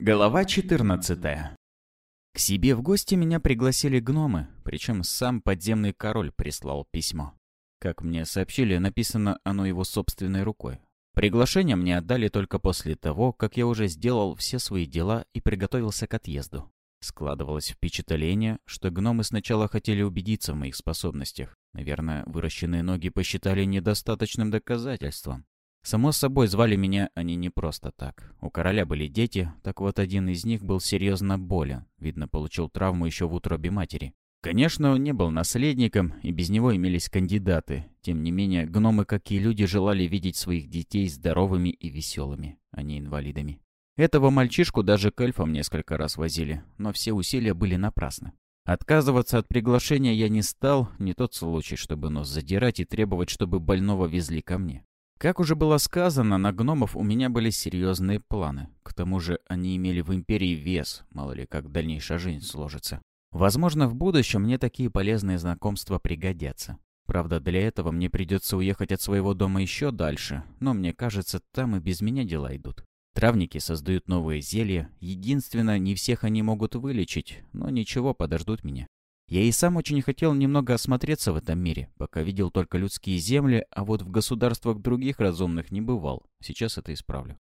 Глава 14 К себе в гости меня пригласили гномы, причем сам подземный король прислал письмо. Как мне сообщили, написано оно его собственной рукой. Приглашение мне отдали только после того, как я уже сделал все свои дела и приготовился к отъезду. Складывалось впечатление, что гномы сначала хотели убедиться в моих способностях. Наверное, выращенные ноги посчитали недостаточным доказательством. Само собой, звали меня они не просто так. У короля были дети, так вот один из них был серьезно болен. Видно, получил травму еще в утробе матери. Конечно, он не был наследником, и без него имелись кандидаты. Тем не менее, гномы, как и люди, желали видеть своих детей здоровыми и веселыми, а не инвалидами. Этого мальчишку даже к эльфам несколько раз возили, но все усилия были напрасны. Отказываться от приглашения я не стал, не тот случай, чтобы нос задирать и требовать, чтобы больного везли ко мне. Как уже было сказано, на гномов у меня были серьезные планы. К тому же они имели в Империи вес, мало ли как дальнейшая жизнь сложится. Возможно, в будущем мне такие полезные знакомства пригодятся. Правда, для этого мне придется уехать от своего дома еще дальше, но мне кажется, там и без меня дела идут. Травники создают новые зелья, единственно, не всех они могут вылечить, но ничего, подождут меня. Я и сам очень хотел немного осмотреться в этом мире, пока видел только людские земли, а вот в государствах других разумных не бывал. Сейчас это исправлю.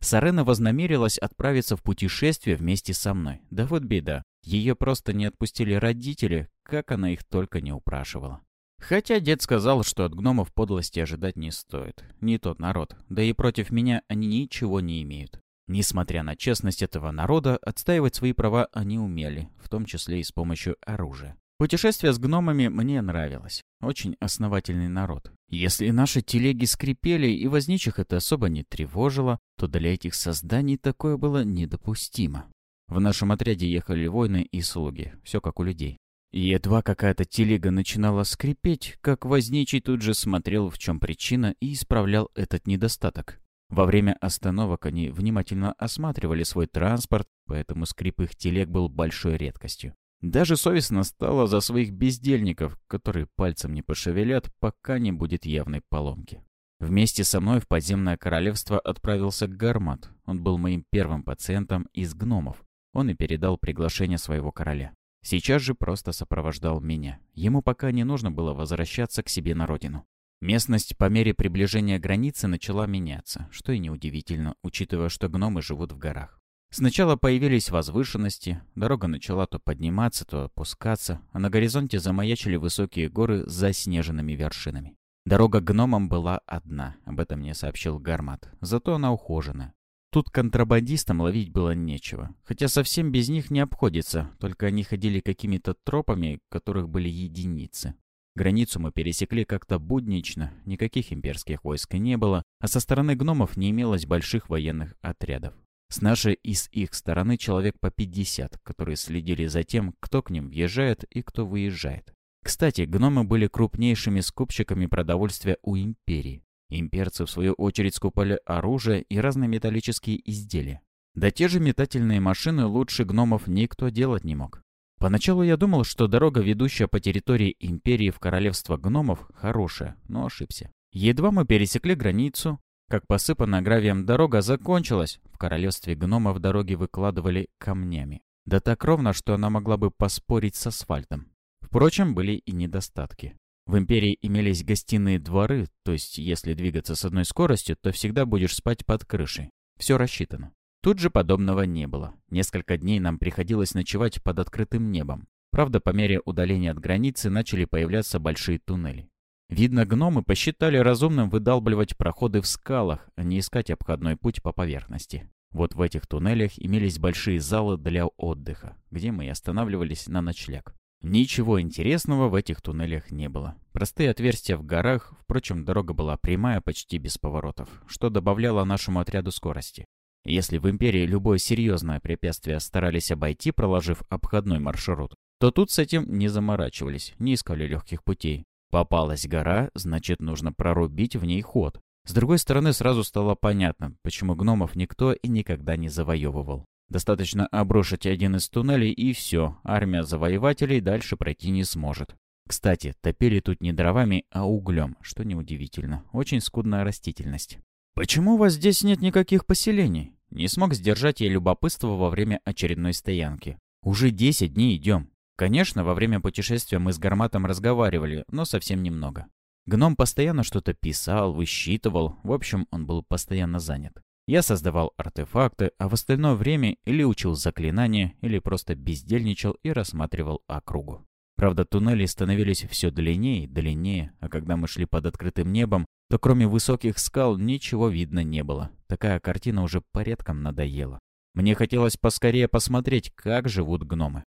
Сарена вознамерилась отправиться в путешествие вместе со мной. Да вот беда. Ее просто не отпустили родители, как она их только не упрашивала. Хотя дед сказал, что от гномов подлости ожидать не стоит. Не тот народ. Да и против меня они ничего не имеют. Несмотря на честность этого народа, отстаивать свои права они умели, в том числе и с помощью оружия. Путешествие с гномами мне нравилось. Очень основательный народ. Если наши телеги скрипели и возничих это особо не тревожило, то для этих созданий такое было недопустимо. В нашем отряде ехали воины и слуги, все как у людей. И едва какая-то телега начинала скрипеть, как возничий тут же смотрел, в чем причина, и исправлял этот недостаток. Во время остановок они внимательно осматривали свой транспорт, поэтому скрип их телег был большой редкостью. Даже совестно стало за своих бездельников, которые пальцем не пошевелят, пока не будет явной поломки. Вместе со мной в подземное королевство отправился Гармат. Он был моим первым пациентом из гномов. Он и передал приглашение своего короля. Сейчас же просто сопровождал меня. Ему пока не нужно было возвращаться к себе на родину. Местность по мере приближения границы начала меняться, что и неудивительно, учитывая, что гномы живут в горах. Сначала появились возвышенности, дорога начала то подниматься, то опускаться, а на горизонте замаячили высокие горы с заснеженными вершинами. Дорога к гномам была одна, об этом мне сообщил Гармат, зато она ухожена. Тут контрабандистам ловить было нечего, хотя совсем без них не обходится, только они ходили какими-то тропами, которых были единицы. Границу мы пересекли как-то буднично, никаких имперских войск не было, а со стороны гномов не имелось больших военных отрядов. С нашей и с их стороны человек по 50, которые следили за тем, кто к ним въезжает и кто выезжает. Кстати, гномы были крупнейшими скупщиками продовольствия у империи. Имперцы, в свою очередь, скупали оружие и разные металлические изделия. Да те же метательные машины лучше гномов никто делать не мог. Поначалу я думал, что дорога, ведущая по территории Империи в Королевство гномов, хорошая, но ошибся. Едва мы пересекли границу, как посыпанная гравием дорога закончилась. В Королевстве гномов дороги выкладывали камнями. Да так ровно, что она могла бы поспорить с асфальтом. Впрочем, были и недостатки. В Империи имелись гостиные дворы, то есть если двигаться с одной скоростью, то всегда будешь спать под крышей. Все рассчитано. Тут же подобного не было. Несколько дней нам приходилось ночевать под открытым небом. Правда, по мере удаления от границы начали появляться большие туннели. Видно, гномы посчитали разумным выдалбливать проходы в скалах, а не искать обходной путь по поверхности. Вот в этих туннелях имелись большие залы для отдыха, где мы и останавливались на ночлег. Ничего интересного в этих туннелях не было. Простые отверстия в горах, впрочем, дорога была прямая, почти без поворотов, что добавляло нашему отряду скорости. Если в Империи любое серьезное препятствие старались обойти, проложив обходной маршрут, то тут с этим не заморачивались, не искали легких путей. Попалась гора, значит, нужно прорубить в ней ход. С другой стороны, сразу стало понятно, почему гномов никто и никогда не завоевывал. Достаточно обрушить один из туннелей, и все, армия завоевателей дальше пройти не сможет. Кстати, топили тут не дровами, а углем, что неудивительно. Очень скудная растительность. «Почему у вас здесь нет никаких поселений?» Не смог сдержать я любопытство во время очередной стоянки. Уже 10 дней идем. Конечно, во время путешествия мы с Гарматом разговаривали, но совсем немного. Гном постоянно что-то писал, высчитывал, в общем, он был постоянно занят. Я создавал артефакты, а в остальное время или учил заклинания, или просто бездельничал и рассматривал округу. Правда, туннели становились все длиннее и длиннее, а когда мы шли под открытым небом, то кроме высоких скал ничего видно не было. Такая картина уже порядком надоела. Мне хотелось поскорее посмотреть, как живут гномы.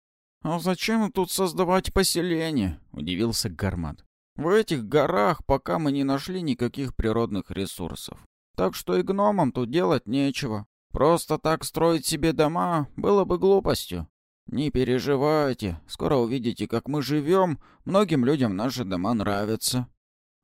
«А зачем тут создавать поселение?» — удивился Гармат. «В этих горах пока мы не нашли никаких природных ресурсов. Так что и гномам тут делать нечего. Просто так строить себе дома было бы глупостью. «Не переживайте, скоро увидите, как мы живем. Многим людям наши дома нравятся».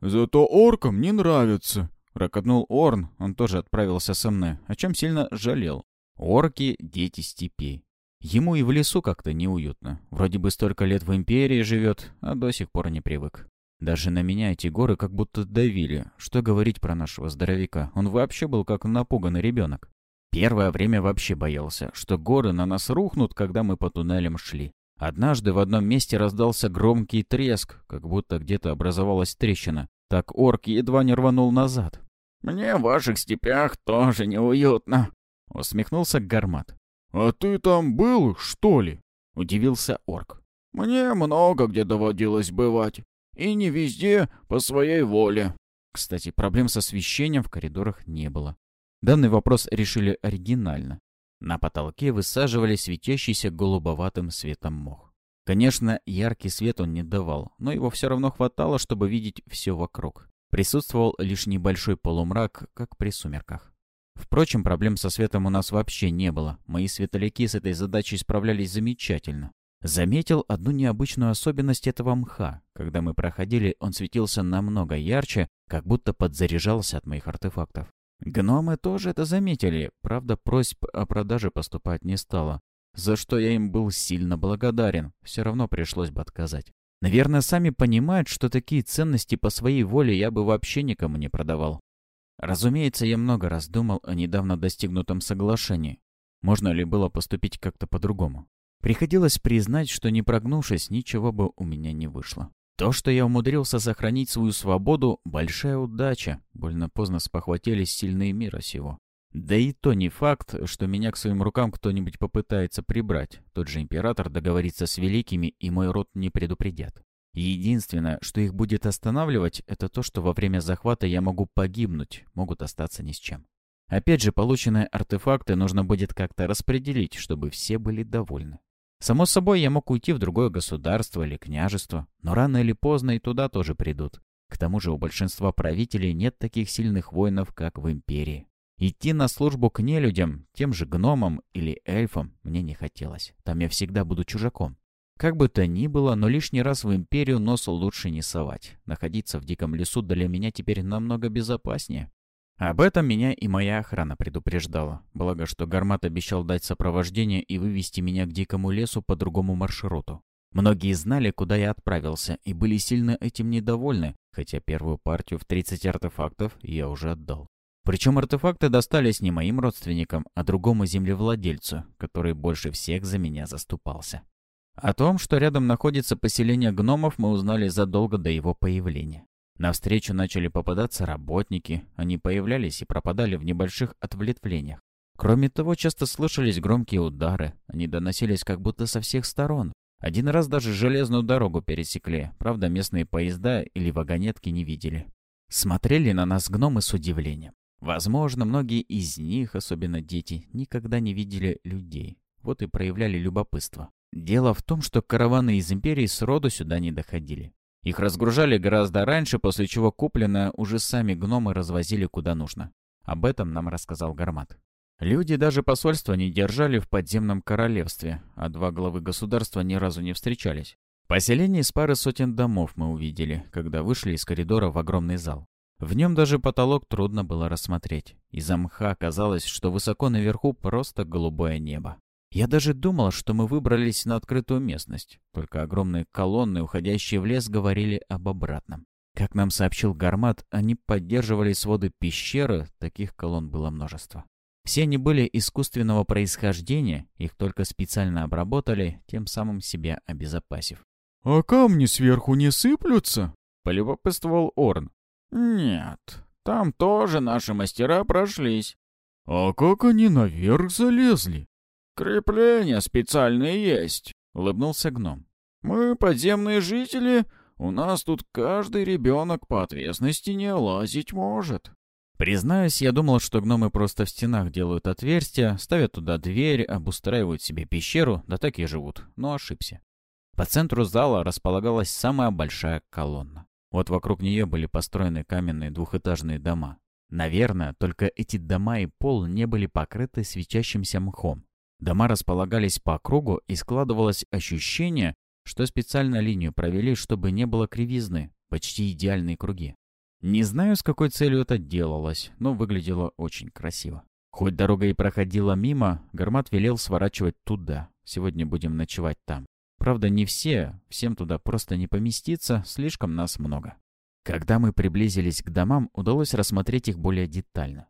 «Зато оркам не нравятся», — ракотнул Орн. Он тоже отправился со мной, о чем сильно жалел. Орки — дети степей. Ему и в лесу как-то неуютно. Вроде бы столько лет в Империи живет, а до сих пор не привык. Даже на меня эти горы как будто давили. Что говорить про нашего здоровяка? Он вообще был как напуганный ребенок. Первое время вообще боялся, что горы на нас рухнут, когда мы по туннелям шли. Однажды в одном месте раздался громкий треск, как будто где-то образовалась трещина. Так орк едва не рванул назад. «Мне в ваших степях тоже неуютно», — усмехнулся Гармат. «А ты там был, что ли?» — удивился орк. «Мне много где доводилось бывать, и не везде по своей воле». Кстати, проблем с освещением в коридорах не было. Данный вопрос решили оригинально. На потолке высаживали светящийся голубоватым светом мох. Конечно, яркий свет он не давал, но его все равно хватало, чтобы видеть все вокруг. Присутствовал лишь небольшой полумрак, как при сумерках. Впрочем, проблем со светом у нас вообще не было. Мои светоляки с этой задачей справлялись замечательно. Заметил одну необычную особенность этого мха. Когда мы проходили, он светился намного ярче, как будто подзаряжался от моих артефактов. Гномы тоже это заметили, правда, просьб о продаже поступать не стало, за что я им был сильно благодарен, все равно пришлось бы отказать. Наверное, сами понимают, что такие ценности по своей воле я бы вообще никому не продавал. Разумеется, я много раз думал о недавно достигнутом соглашении. Можно ли было поступить как-то по-другому? Приходилось признать, что не прогнувшись, ничего бы у меня не вышло. То, что я умудрился сохранить свою свободу, большая удача. Больно поздно спохватились сильные мира сего. Да и то не факт, что меня к своим рукам кто-нибудь попытается прибрать. Тот же император договорится с великими, и мой род не предупредят. Единственное, что их будет останавливать, это то, что во время захвата я могу погибнуть, могут остаться ни с чем. Опять же, полученные артефакты нужно будет как-то распределить, чтобы все были довольны. Само собой, я мог уйти в другое государство или княжество, но рано или поздно и туда тоже придут. К тому же у большинства правителей нет таких сильных воинов, как в империи. Идти на службу к нелюдям, тем же гномам или эльфам, мне не хотелось. Там я всегда буду чужаком. Как бы то ни было, но лишний раз в империю нос лучше не совать. Находиться в диком лесу для меня теперь намного безопаснее. Об этом меня и моя охрана предупреждала. Благо, что Гармат обещал дать сопровождение и вывести меня к дикому лесу по другому маршруту. Многие знали, куда я отправился, и были сильно этим недовольны, хотя первую партию в 30 артефактов я уже отдал. Причем артефакты достались не моим родственникам, а другому землевладельцу, который больше всех за меня заступался. О том, что рядом находится поселение гномов, мы узнали задолго до его появления. Навстречу начали попадаться работники, они появлялись и пропадали в небольших отвлетвлениях. Кроме того, часто слышались громкие удары, они доносились как будто со всех сторон. Один раз даже железную дорогу пересекли, правда местные поезда или вагонетки не видели. Смотрели на нас гномы с удивлением. Возможно, многие из них, особенно дети, никогда не видели людей. Вот и проявляли любопытство. Дело в том, что караваны из Империи сроду сюда не доходили. Их разгружали гораздо раньше, после чего купленное уже сами гномы развозили куда нужно. Об этом нам рассказал Гармат. Люди даже посольства не держали в подземном королевстве, а два главы государства ни разу не встречались. Поселение из пары сотен домов мы увидели, когда вышли из коридора в огромный зал. В нем даже потолок трудно было рассмотреть. Из-за мха казалось, что высоко наверху просто голубое небо. Я даже думал, что мы выбрались на открытую местность. Только огромные колонны, уходящие в лес, говорили об обратном. Как нам сообщил Гармат, они поддерживали своды пещеры, таких колонн было множество. Все они были искусственного происхождения, их только специально обработали, тем самым себя обезопасив. «А камни сверху не сыплются?» — полюбопытствовал Орн. «Нет, там тоже наши мастера прошлись». «А как они наверх залезли?» «Крепления специальные есть», — улыбнулся гном. «Мы подземные жители, у нас тут каждый ребенок по отвесной стене лазить может». Признаюсь, я думал, что гномы просто в стенах делают отверстия, ставят туда дверь, обустраивают себе пещеру, да так и живут, но ошибся. По центру зала располагалась самая большая колонна. Вот вокруг нее были построены каменные двухэтажные дома. Наверное, только эти дома и пол не были покрыты свечащимся мхом. Дома располагались по кругу, и складывалось ощущение, что специально линию провели, чтобы не было кривизны, почти идеальные круги. Не знаю, с какой целью это делалось, но выглядело очень красиво. Хоть дорога и проходила мимо, Гармат велел сворачивать туда. Сегодня будем ночевать там. Правда, не все, всем туда просто не поместиться, слишком нас много. Когда мы приблизились к домам, удалось рассмотреть их более детально.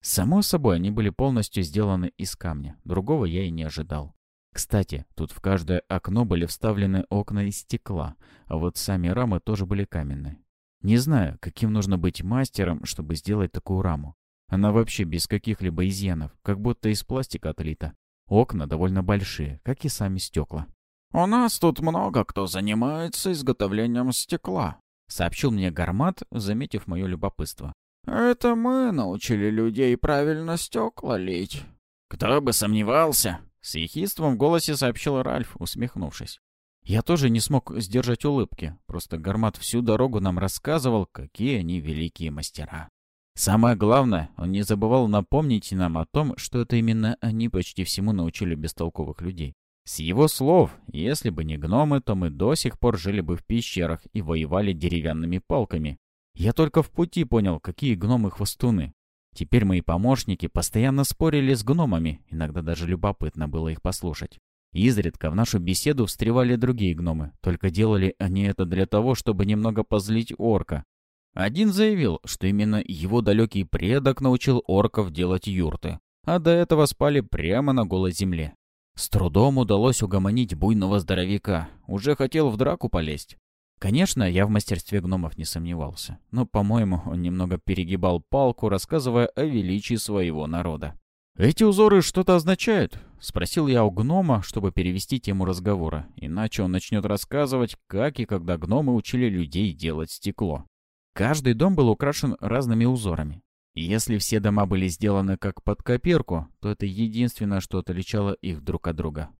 Само собой, они были полностью сделаны из камня, другого я и не ожидал. Кстати, тут в каждое окно были вставлены окна из стекла, а вот сами рамы тоже были каменные. Не знаю, каким нужно быть мастером, чтобы сделать такую раму. Она вообще без каких-либо изъянов, как будто из пластика отлита. Окна довольно большие, как и сами стекла. «У нас тут много кто занимается изготовлением стекла», — сообщил мне Гармат, заметив мое любопытство. «Это мы научили людей правильно стекла лить». «Кто бы сомневался!» — с ехидством в голосе сообщил Ральф, усмехнувшись. Я тоже не смог сдержать улыбки, просто Гармат всю дорогу нам рассказывал, какие они великие мастера. Самое главное, он не забывал напомнить нам о том, что это именно они почти всему научили бестолковых людей. С его слов, если бы не гномы, то мы до сих пор жили бы в пещерах и воевали деревянными палками. Я только в пути понял, какие гномы-хвостуны. Теперь мои помощники постоянно спорили с гномами, иногда даже любопытно было их послушать. Изредка в нашу беседу встревали другие гномы, только делали они это для того, чтобы немного позлить орка. Один заявил, что именно его далекий предок научил орков делать юрты, а до этого спали прямо на голой земле. С трудом удалось угомонить буйного здоровяка. Уже хотел в драку полезть. Конечно, я в мастерстве гномов не сомневался, но, по-моему, он немного перегибал палку, рассказывая о величии своего народа. «Эти узоры что-то означают?» — спросил я у гнома, чтобы перевести тему разговора, иначе он начнет рассказывать, как и когда гномы учили людей делать стекло. Каждый дом был украшен разными узорами. Если все дома были сделаны как под копирку, то это единственное, что отличало их друг от друга.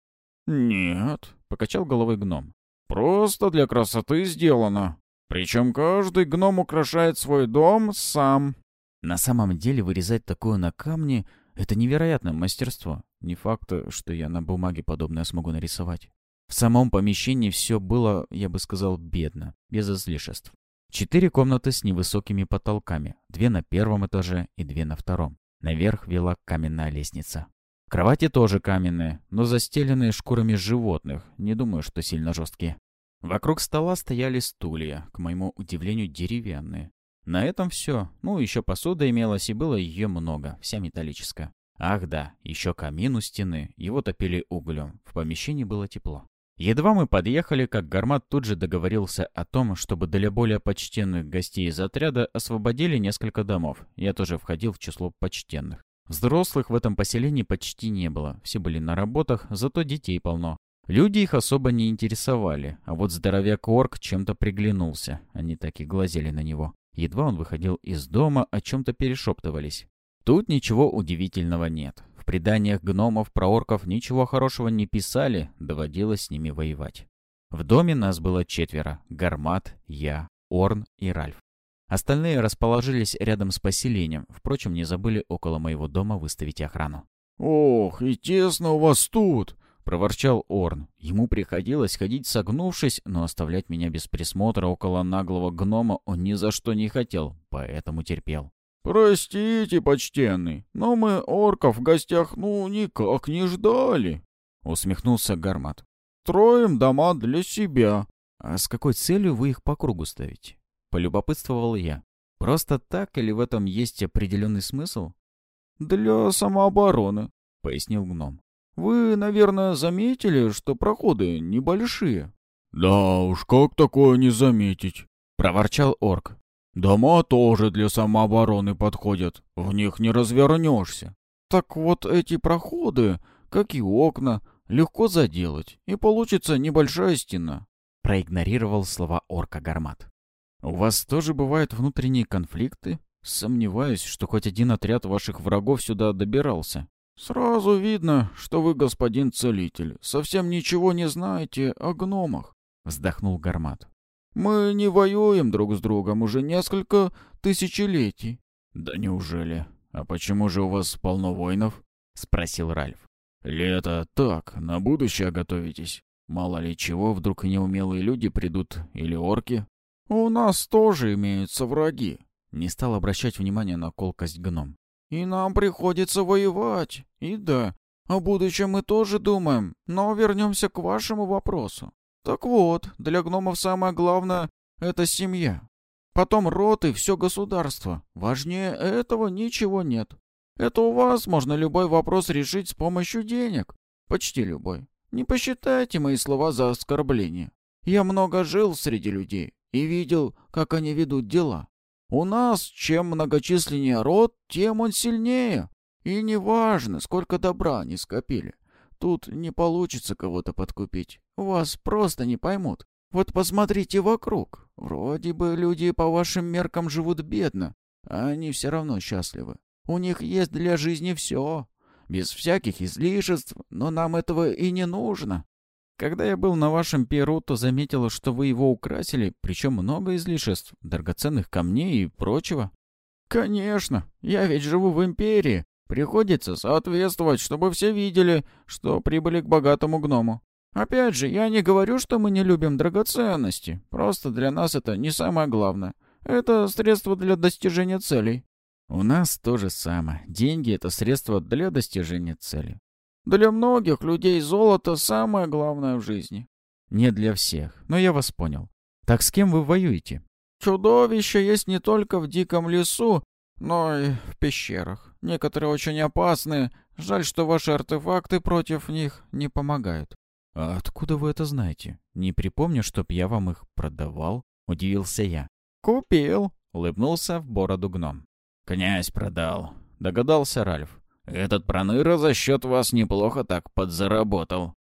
«Нет», — покачал головой гном. «Просто для красоты сделано. Причем каждый гном украшает свой дом сам». На самом деле вырезать такое на камне — это невероятное мастерство. Не факт, что я на бумаге подобное смогу нарисовать. В самом помещении все было, я бы сказал, бедно, без излишеств. Четыре комнаты с невысокими потолками, две на первом этаже и две на втором. Наверх вела каменная лестница. Кровати тоже каменные, но застеленные шкурами животных, не думаю, что сильно жесткие. Вокруг стола стояли стулья, к моему удивлению, деревянные. На этом все. Ну, еще посуда имелась, и было ее много, вся металлическая. Ах да, еще камин у стены, его топили углем. В помещении было тепло. Едва мы подъехали, как Гармат тут же договорился о том, чтобы для более почтенных гостей из отряда освободили несколько домов. Я тоже входил в число почтенных. Взрослых в этом поселении почти не было, все были на работах, зато детей полно. Люди их особо не интересовали, а вот здоровяк-орк чем-то приглянулся, они так и глазели на него. Едва он выходил из дома, о чем-то перешептывались. Тут ничего удивительного нет. В преданиях гномов про орков ничего хорошего не писали, доводилось с ними воевать. В доме нас было четверо — Гармат, я, Орн и Ральф. Остальные расположились рядом с поселением, впрочем, не забыли около моего дома выставить охрану. «Ох, и тесно у вас тут!» — проворчал Орн. Ему приходилось ходить согнувшись, но оставлять меня без присмотра около наглого гнома он ни за что не хотел, поэтому терпел. «Простите, почтенный, но мы орков в гостях ну никак не ждали», — усмехнулся Гармат. «Строим дома для себя». «А с какой целью вы их по кругу ставите?» — полюбопытствовал я. «Просто так или в этом есть определенный смысл?» для самообороны», — пояснил гном. «Вы, наверное, заметили, что проходы небольшие?» «Да уж, как такое не заметить?» — проворчал орк. «Дома тоже для самообороны подходят, в них не развернешься». «Так вот эти проходы, как и окна, легко заделать, и получится небольшая стена», — проигнорировал слова орка Гармат. «У вас тоже бывают внутренние конфликты?» Сомневаюсь, что хоть один отряд ваших врагов сюда добирался. Сразу видно, что вы, господин целитель, совсем ничего не знаете о гномах, вздохнул Гармат. Мы не воюем друг с другом уже несколько тысячелетий. Да неужели? А почему же у вас полно воинов? спросил Ральф. Лето так, на будущее готовитесь. Мало ли чего, вдруг неумелые люди придут или орки. У нас тоже имеются враги, не стал обращать внимания на колкость гном. «И нам приходится воевать. И да, о будущем мы тоже думаем, но вернемся к вашему вопросу. Так вот, для гномов самое главное — это семья. Потом род и все государство. Важнее этого ничего нет. Это у вас можно любой вопрос решить с помощью денег. Почти любой. Не посчитайте мои слова за оскорбление. Я много жил среди людей и видел, как они ведут дела. У нас чем многочисленнее род, тем он сильнее. И неважно, сколько добра они скопили. Тут не получится кого-то подкупить. Вас просто не поймут. Вот посмотрите вокруг. Вроде бы люди по вашим меркам живут бедно, а они все равно счастливы. У них есть для жизни все. Без всяких излишеств, но нам этого и не нужно. Когда я был на вашем перу, то заметила, что вы его украсили, причем много излишеств, драгоценных камней и прочего. Конечно, я ведь живу в империи. Приходится соответствовать, чтобы все видели, что прибыли к богатому гному. Опять же, я не говорю, что мы не любим драгоценности. Просто для нас это не самое главное. Это средство для достижения целей. У нас то же самое. Деньги — это средство для достижения цели. Для многих людей золото самое главное в жизни. Не для всех, но я вас понял. Так с кем вы воюете? Чудовища есть не только в диком лесу, но и в пещерах. Некоторые очень опасные. Жаль, что ваши артефакты против них не помогают. А откуда вы это знаете? Не припомню, чтоб я вам их продавал, удивился я. Купил, улыбнулся в бороду гном. Князь продал, догадался Ральф. Этот проныра за счет вас неплохо так подзаработал».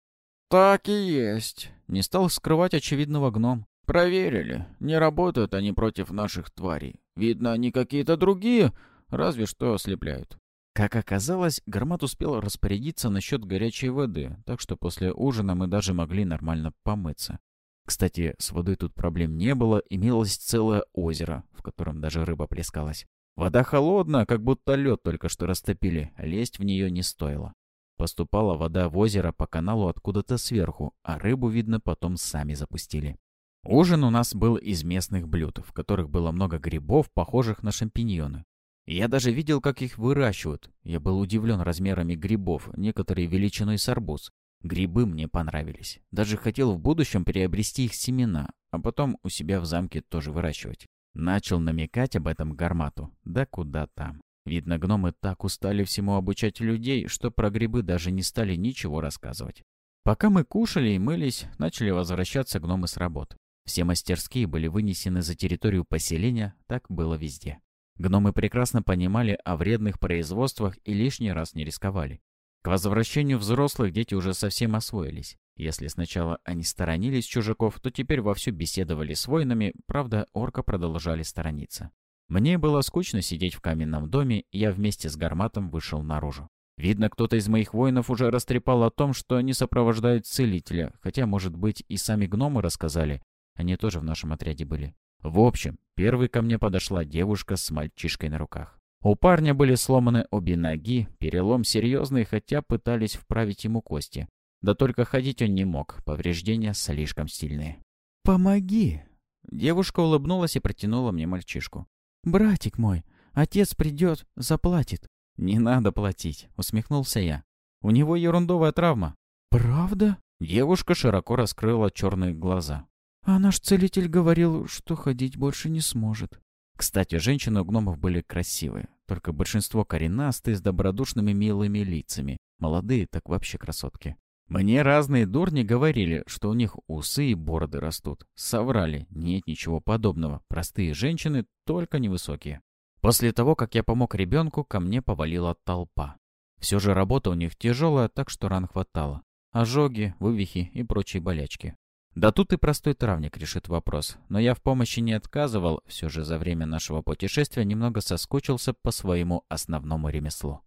«Так и есть», — не стал скрывать очевидного гном. «Проверили. Не работают они против наших тварей. Видно, они какие-то другие, разве что ослепляют». Как оказалось, Гармат успел распорядиться насчет горячей воды, так что после ужина мы даже могли нормально помыться. Кстати, с водой тут проблем не было, имелось целое озеро, в котором даже рыба плескалась. Вода холодная, как будто лед только что растопили, лезть в нее не стоило. Поступала вода в озеро по каналу откуда-то сверху, а рыбу, видно, потом сами запустили. Ужин у нас был из местных блюд, в которых было много грибов, похожих на шампиньоны. Я даже видел, как их выращивают. Я был удивлен размерами грибов, некоторые величиной с арбуз. Грибы мне понравились. Даже хотел в будущем приобрести их семена, а потом у себя в замке тоже выращивать. Начал намекать об этом гармату. Да куда там. Видно, гномы так устали всему обучать людей, что про грибы даже не стали ничего рассказывать. Пока мы кушали и мылись, начали возвращаться гномы с работ. Все мастерские были вынесены за территорию поселения, так было везде. Гномы прекрасно понимали о вредных производствах и лишний раз не рисковали. К возвращению взрослых дети уже совсем освоились. Если сначала они сторонились чужаков, то теперь вовсю беседовали с воинами, правда, орка продолжали сторониться. Мне было скучно сидеть в каменном доме, и я вместе с гарматом вышел наружу. Видно, кто-то из моих воинов уже растрепал о том, что они сопровождают целителя, хотя, может быть, и сами гномы рассказали. Они тоже в нашем отряде были. В общем, первой ко мне подошла девушка с мальчишкой на руках. У парня были сломаны обе ноги, перелом серьезный, хотя пытались вправить ему кости. Да только ходить он не мог, повреждения слишком сильные. «Помоги!» Девушка улыбнулась и протянула мне мальчишку. «Братик мой, отец придет, заплатит». «Не надо платить», — усмехнулся я. «У него ерундовая травма». «Правда?» Девушка широко раскрыла черные глаза. «А наш целитель говорил, что ходить больше не сможет». Кстати, женщины у гномов были красивые. только большинство коренастые, с добродушными милыми лицами. Молодые так вообще красотки. Мне разные дурни говорили, что у них усы и бороды растут. Соврали. Нет ничего подобного. Простые женщины, только невысокие. После того, как я помог ребенку, ко мне повалила толпа. Все же работа у них тяжелая, так что ран хватало. Ожоги, вывихи и прочие болячки. Да тут и простой травник решит вопрос. Но я в помощи не отказывал, все же за время нашего путешествия немного соскучился по своему основному ремеслу.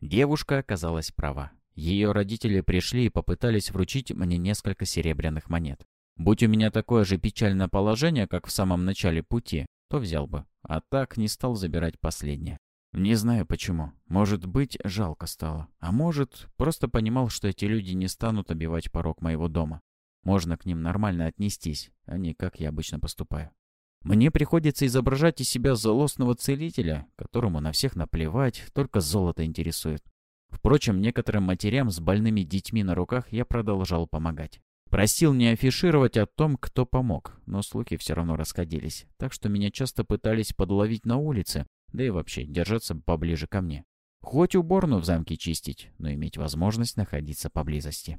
Девушка оказалась права. Ее родители пришли и попытались вручить мне несколько серебряных монет. Будь у меня такое же печальное положение, как в самом начале пути, то взял бы, а так не стал забирать последнее. Не знаю почему. Может быть, жалко стало. А может, просто понимал, что эти люди не станут обивать порог моего дома. Можно к ним нормально отнестись, а не как я обычно поступаю. Мне приходится изображать из себя злостного целителя, которому на всех наплевать, только золото интересует. Впрочем, некоторым матерям с больными детьми на руках я продолжал помогать. Просил не афишировать о том, кто помог, но слухи все равно расходились, так что меня часто пытались подловить на улице, да и вообще держаться поближе ко мне. Хоть уборную в замке чистить, но иметь возможность находиться поблизости.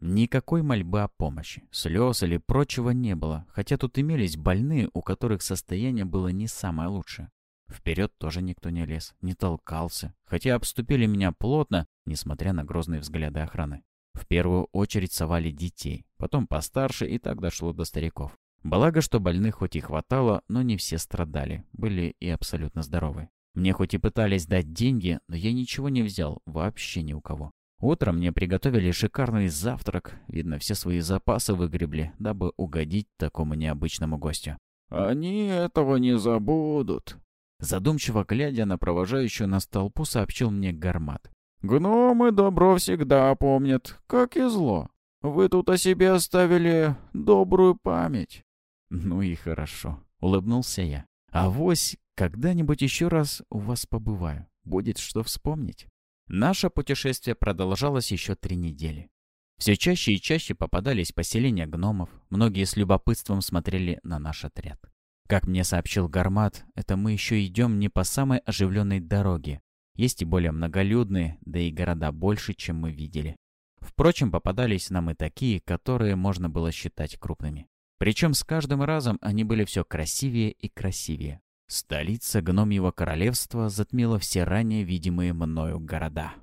Никакой мольбы о помощи, слез или прочего не было, хотя тут имелись больные, у которых состояние было не самое лучшее. Вперед тоже никто не лез, не толкался, хотя обступили меня плотно, несмотря на грозные взгляды охраны. В первую очередь совали детей, потом постарше и так дошло до стариков. Благо, что больных хоть и хватало, но не все страдали, были и абсолютно здоровы. Мне хоть и пытались дать деньги, но я ничего не взял, вообще ни у кого. Утром мне приготовили шикарный завтрак, видно, все свои запасы выгребли, дабы угодить такому необычному гостю. «Они этого не забудут», Задумчиво глядя на провожающую нас толпу, сообщил мне Гармат. «Гномы добро всегда помнят, как и зло. Вы тут о себе оставили добрую память». «Ну и хорошо», — улыбнулся я. «Авось когда-нибудь еще раз у вас побываю. Будет что вспомнить». Наше путешествие продолжалось еще три недели. Все чаще и чаще попадались поселения гномов, многие с любопытством смотрели на наш отряд. Как мне сообщил Гармат, это мы еще идем не по самой оживленной дороге. Есть и более многолюдные, да и города больше, чем мы видели. Впрочем, попадались нам и такие, которые можно было считать крупными. Причем с каждым разом они были все красивее и красивее. Столица гномьего королевства затмила все ранее видимые мною города.